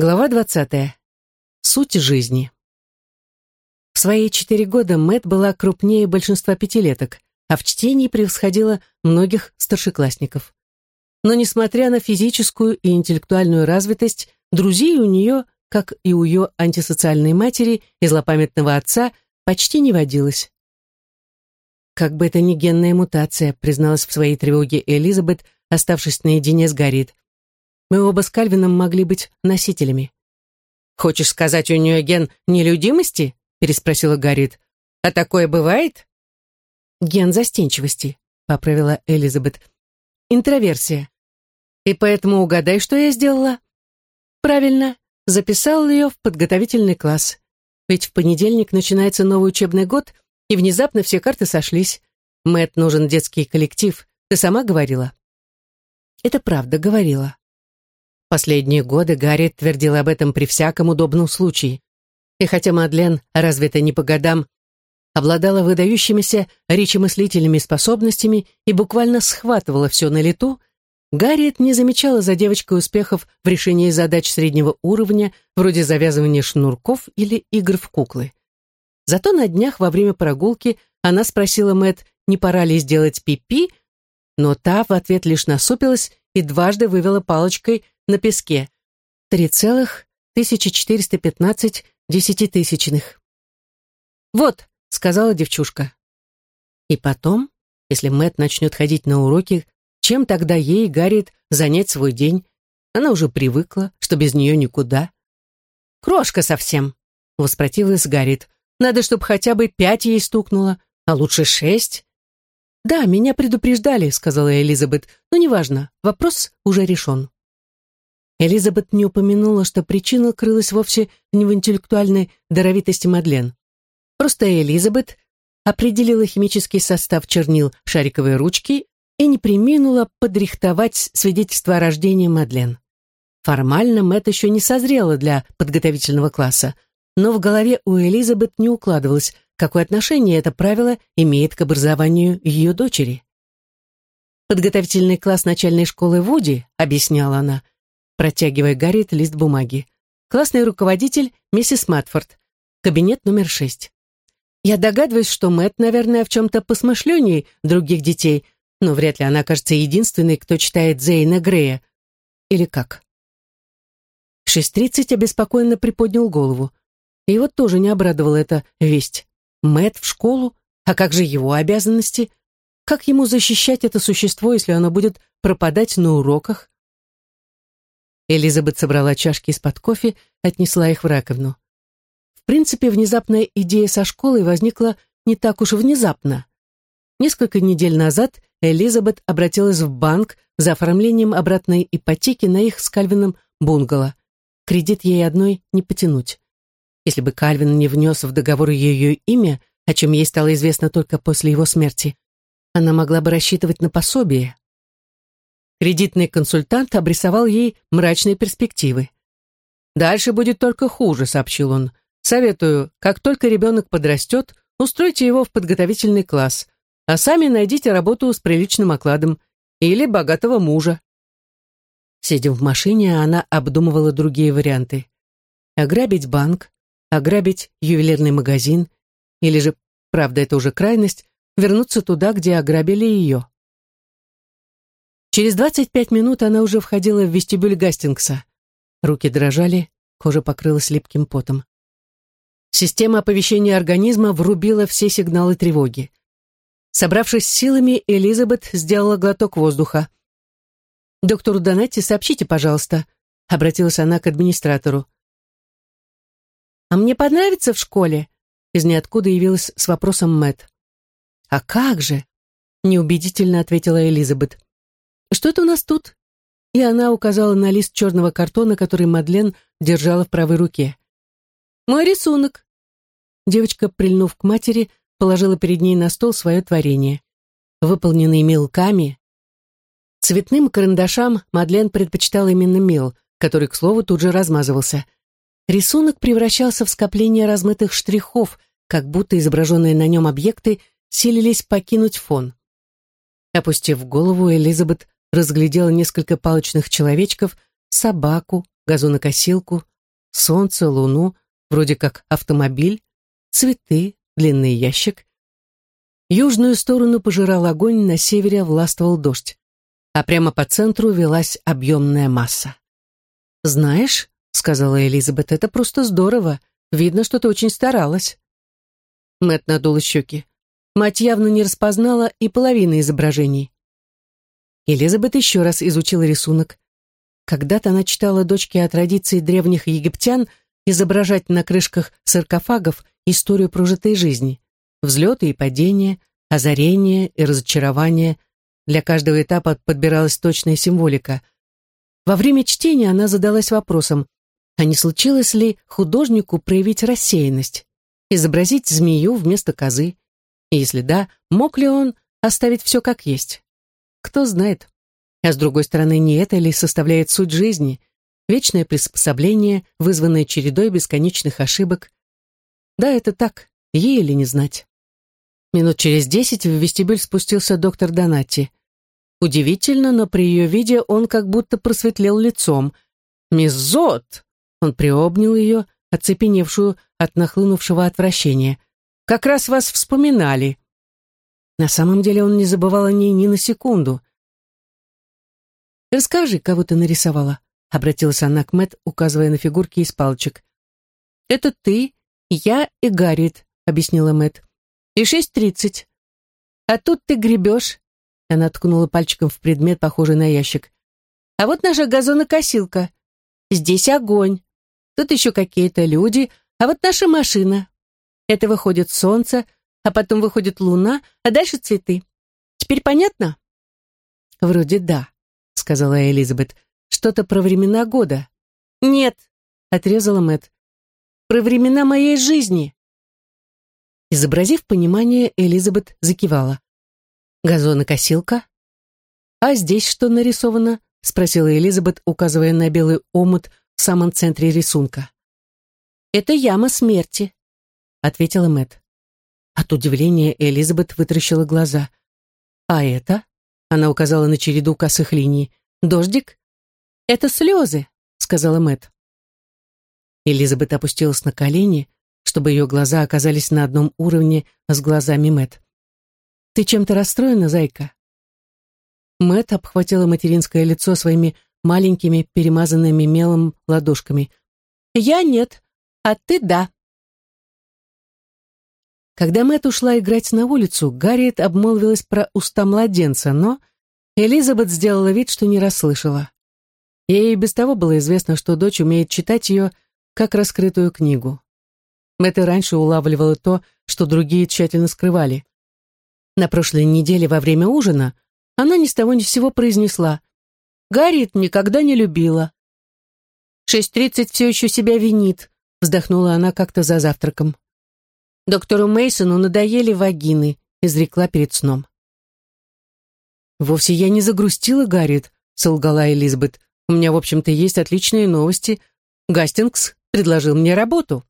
Глава двадцатая. Суть жизни. В свои четыре года Мэт была крупнее большинства пятилеток, а в чтении превосходила многих старшеклассников. Но несмотря на физическую и интеллектуальную развитость, друзей у нее, как и у ее антисоциальной матери и злопамятного отца, почти не водилось. Как бы это ни генная мутация, призналась в своей тревоге Элизабет, оставшись наедине с Гарриет. Мы оба с Кальвином могли быть носителями. «Хочешь сказать, у нее ген нелюдимости?» переспросила Гарриет. «А такое бывает?» «Ген застенчивости», — поправила Элизабет. «Интроверсия. И поэтому угадай, что я сделала?» «Правильно, записал ее в подготовительный класс. Ведь в понедельник начинается новый учебный год, и внезапно все карты сошлись. Мэт нужен детский коллектив, ты сама говорила?» «Это правда, говорила. Последние годы Гарри твердил об этом при всяком удобном случае. И хотя Мадлен, развита не по годам, обладала выдающимися речемыслительными способностями и буквально схватывала все на лету, Гарриет не замечала за девочкой успехов в решении задач среднего уровня, вроде завязывания шнурков или игр в куклы. Зато на днях во время прогулки она спросила Мэт, не пора ли сделать пипи, -пи, но та в ответ лишь насупилась и дважды вывела палочкой на песке. 3,1415 десятитысячных. «Вот», — сказала девчушка. И потом, если Мэт начнет ходить на уроки, чем тогда ей, Гарриет, занять свой день? Она уже привыкла, что без нее никуда. «Крошка совсем», — воспротивилась Гарриет. «Надо, чтобы хотя бы пять ей стукнуло, а лучше шесть». «Да, меня предупреждали», — сказала Элизабет, «но неважно, вопрос уже решен». Элизабет не упомянула, что причина крылась вовсе не в интеллектуальной даровитости Мадлен. Просто Элизабет определила химический состав чернил шариковой ручки и не приминула подрихтовать свидетельство о рождении Мадлен. Формально Мэтт еще не созрела для подготовительного класса, но в голове у Элизабет не укладывалось, какое отношение это правило имеет к образованию ее дочери. «Подготовительный класс начальной школы Вуди», — объясняла она, — протягивая Гарриет лист бумаги. «Классный руководитель миссис Матфорд. Кабинет номер шесть. Я догадываюсь, что Мэтт, наверное, в чем-то посмышленнее других детей, но вряд ли она окажется единственной, кто читает Зейна Грея. Или как?» Шесть тридцать обеспокоенно приподнял голову. Его тоже не обрадовала эта весть. Мэтт в школу? А как же его обязанности? Как ему защищать это существо, если оно будет пропадать на уроках? Элизабет собрала чашки из-под кофе, отнесла их в раковину. В принципе, внезапная идея со школой возникла не так уж внезапно. Несколько недель назад Элизабет обратилась в банк за оформлением обратной ипотеки на их с Кальвином бунгало. Кредит ей одной не потянуть. Если бы Кальвин не внес в договор ее имя, о чем ей стало известно только после его смерти, она могла бы рассчитывать на пособие. Кредитный консультант обрисовал ей мрачные перспективы. «Дальше будет только хуже», — сообщил он. «Советую, как только ребенок подрастет, устройте его в подготовительный класс, а сами найдите работу с приличным окладом или богатого мужа». Сидя в машине, она обдумывала другие варианты. Ограбить банк, ограбить ювелирный магазин, или же, правда, это уже крайность, вернуться туда, где ограбили ее. Через 25 минут она уже входила в вестибюль Гастингса. Руки дрожали, кожа покрылась липким потом. Система оповещения организма врубила все сигналы тревоги. Собравшись с силами, Элизабет сделала глоток воздуха. «Доктору Донетти сообщите, пожалуйста», — обратилась она к администратору. «А мне понравится в школе?» Из ниоткуда явилась с вопросом Мэт. «А как же?» — неубедительно ответила Элизабет. «Что это у нас тут?» И она указала на лист черного картона, который Мадлен держала в правой руке. «Мой рисунок». Девочка, прильнув к матери, положила перед ней на стол свое творение. Выполненный мелками. Цветным карандашам Мадлен предпочитала именно мел, который, к слову, тут же размазывался. Рисунок превращался в скопление размытых штрихов, как будто изображенные на нем объекты силились покинуть фон. Опустив голову, Элизабет разглядела несколько палочных человечков, собаку, газонокосилку, солнце, луну, вроде как автомобиль, цветы, длинный ящик. Южную сторону пожирал огонь, на севере властвовал дождь, а прямо по центру велась объемная масса. «Знаешь», — сказала Элизабет, — «это просто здорово. Видно, что ты очень старалась». Мэтт надул щеки. Мать явно не распознала и половины изображений. Элизабет еще раз изучила рисунок. Когда-то она читала дочке о традиции древних египтян изображать на крышках саркофагов историю прожитой жизни, взлеты и падения, озарения и разочарования. Для каждого этапа подбиралась точная символика. Во время чтения она задалась вопросом, а не случилось ли художнику проявить рассеянность, изобразить змею вместо козы? И если да, мог ли он оставить все как есть? Кто знает. А с другой стороны, не это ли составляет суть жизни? Вечное приспособление, вызванное чередой бесконечных ошибок. Да, это так, ей или не знать. Минут через десять в вестибюль спустился доктор Донати. Удивительно, но при ее виде он как будто просветлел лицом. «Мисс Зот!» Он приобнял ее, оцепеневшую от нахлынувшего отвращения. «Как раз вас вспоминали!» На самом деле он не забывал о ней ни на секунду. «Расскажи, кого ты нарисовала», — обратилась она к Мэтт, указывая на фигурки из палочек. «Это ты, я и Гаррит», — объяснила Мэтт. «И шесть тридцать. А тут ты гребешь». Она ткнула пальчиком в предмет, похожий на ящик. «А вот наша газонокосилка. Здесь огонь. Тут еще какие-то люди, а вот наша машина. Это выходит солнце, а потом выходит луна, а дальше цветы. Теперь понятно? Вроде да, сказала Элизабет. Что-то про времена года. Нет, отрезала Мэт. Про времена моей жизни. Изобразив понимание, Элизабет закивала. Газонокосилка? А здесь что нарисовано? спросила Элизабет, указывая на белый омут в самом центре рисунка. Это яма смерти, ответила Мэт. От удивления Элизабет вытращила глаза. «А это?» — она указала на череду косых линий. «Дождик?» «Это слезы», — сказала Мэт. Элизабет опустилась на колени, чтобы ее глаза оказались на одном уровне с глазами Мэт. «Ты чем-то расстроена, зайка?» Мэт обхватила материнское лицо своими маленькими, перемазанными мелом ладошками. «Я нет, а ты да». Когда Мэтт ушла играть на улицу, Гарриет обмолвилась про уста младенца, но Элизабет сделала вид, что не расслышала. Ей без того было известно, что дочь умеет читать ее как раскрытую книгу. Мэтт и раньше улавливала то, что другие тщательно скрывали. На прошлой неделе во время ужина она ни с того ни с сего произнесла «Гарриет никогда не любила». «Шесть тридцать все еще себя винит», вздохнула она как-то за завтраком. Доктору Мейсону надоели вагины, изрекла перед сном. «Вовсе я не загрустила, Гарриет», — солгала Элизабет. «У меня, в общем-то, есть отличные новости. Гастингс предложил мне работу».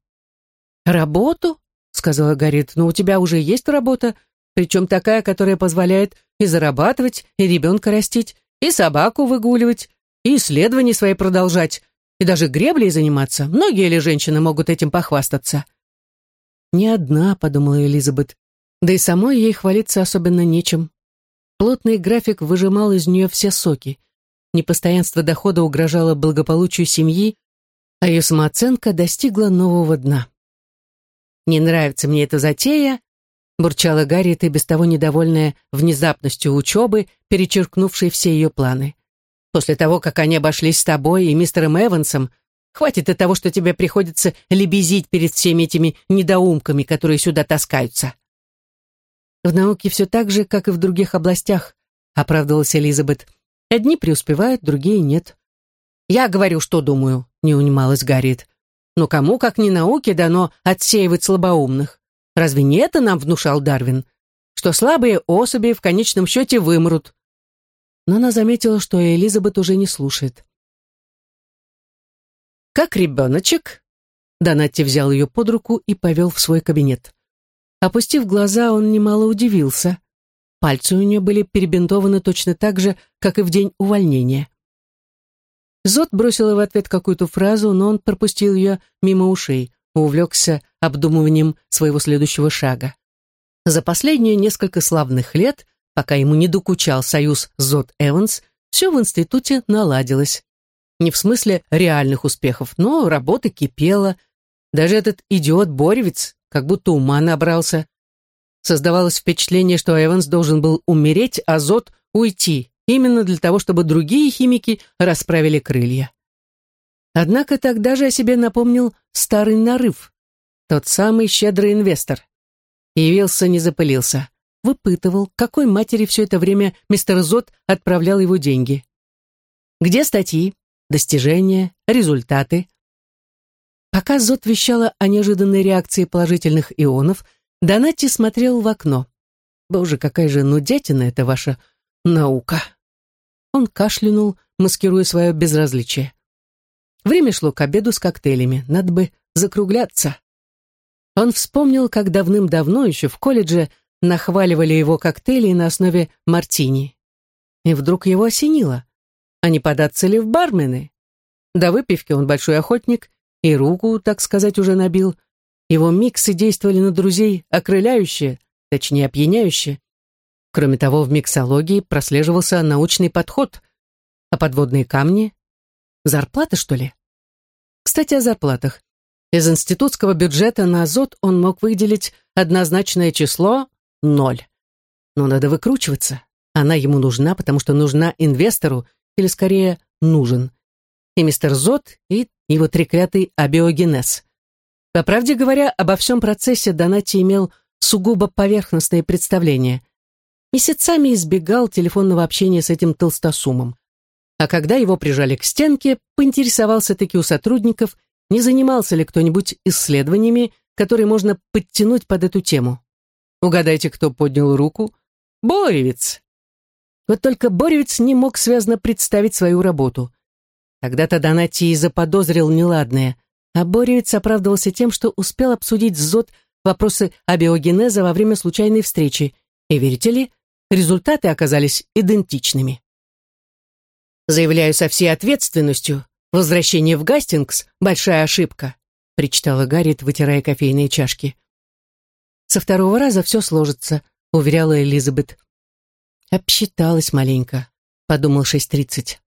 «Работу?» — сказала Гарриет. «Но у тебя уже есть работа, причем такая, которая позволяет и зарабатывать, и ребенка растить, и собаку выгуливать, и исследования свои продолжать, и даже греблей заниматься. Многие ли женщины могут этим похвастаться?» «Не одна», — подумала Элизабет, да и самой ей хвалиться особенно нечем. Плотный график выжимал из нее все соки. Непостоянство дохода угрожало благополучию семьи, а ее самооценка достигла нового дна. «Не нравится мне эта затея», — бурчала Гарриет, и без того недовольная внезапностью учебы, перечеркнувшей все ее планы. «После того, как они обошлись с тобой и мистером Эвансом, Хватит и того, что тебе приходится лебезить перед всеми этими недоумками, которые сюда таскаются. В науке все так же, как и в других областях, оправдывалась Элизабет. Одни преуспевают, другие нет. Я говорю, что думаю, не унималась Гарриет. Но кому, как не науке, дано отсеивать слабоумных? Разве не это нам внушал Дарвин? Что слабые особи в конечном счете вымрут. Но она заметила, что Элизабет уже не слушает. «Как ребеночек?» Донатти взял ее под руку и повел в свой кабинет. Опустив глаза, он немало удивился. Пальцы у нее были перебинтованы точно так же, как и в день увольнения. Зод бросила в ответ какую-то фразу, но он пропустил ее мимо ушей, увлекся обдумыванием своего следующего шага. За последние несколько славных лет, пока ему не докучал союз Зод Эванс, все в институте наладилось. Не в смысле реальных успехов, но работа кипела. Даже этот идиот-боревец как будто ума набрался. Создавалось впечатление, что Эванс должен был умереть, а Зод уйти, именно для того, чтобы другие химики расправили крылья. Однако тогда же о себе напомнил старый нарыв, тот самый щедрый инвестор. Явился, не запылился. Выпытывал, какой матери все это время мистер Зод отправлял его деньги. Где статьи, достижения, результаты? Пока Зод вещала о неожиданной реакции положительных ионов, Донатти смотрел в окно. «Боже, какая же нудятина это ваша наука!» Он кашлянул, маскируя свое безразличие. Время шло к обеду с коктейлями, надо бы закругляться. Он вспомнил, как давным-давно еще в колледже нахваливали его коктейли на основе мартини. И вдруг его осенило. А не податься ли в бармены? До выпивки он большой охотник и руку, так сказать, уже набил. Его миксы действовали на друзей окрыляюще, точнее опьяняюще. Кроме того, в миксологии прослеживался научный подход. А подводные камни? Зарплата, что ли? Кстати, о зарплатах. Из институтского бюджета на азот он мог выделить однозначное число — ноль. Но надо выкручиваться. Она ему нужна, потому что нужна инвестору, или скорее нужен. И мистер Зот, и его треклятый абиогенез. По правде говоря, обо всем процессе Донати имел сугубо поверхностное представление. Месяцами избегал телефонного общения с этим толстосумом. А когда его прижали к стенке, поинтересовался таки у сотрудников, не занимался ли кто-нибудь исследованиями, которые можно подтянуть под эту тему. Угадайте, кто поднял руку? Боревец. Вот только Боревец не мог связно представить свою работу. Тогда-то Донатий заподозрил неладное, а Боревец оправдывался тем, что успел обсудить с ЗОД вопросы абиогенеза во время случайной встречи, и, верите ли, результаты оказались идентичными. Заявляю со всей ответственностью, возвращение в Гастингс — большая ошибка, причитала Гарриет, вытирая кофейные чашки. Со второго раза все сложится, уверяла Элизабет. Обсчиталась маленько, подумал шесть тридцать.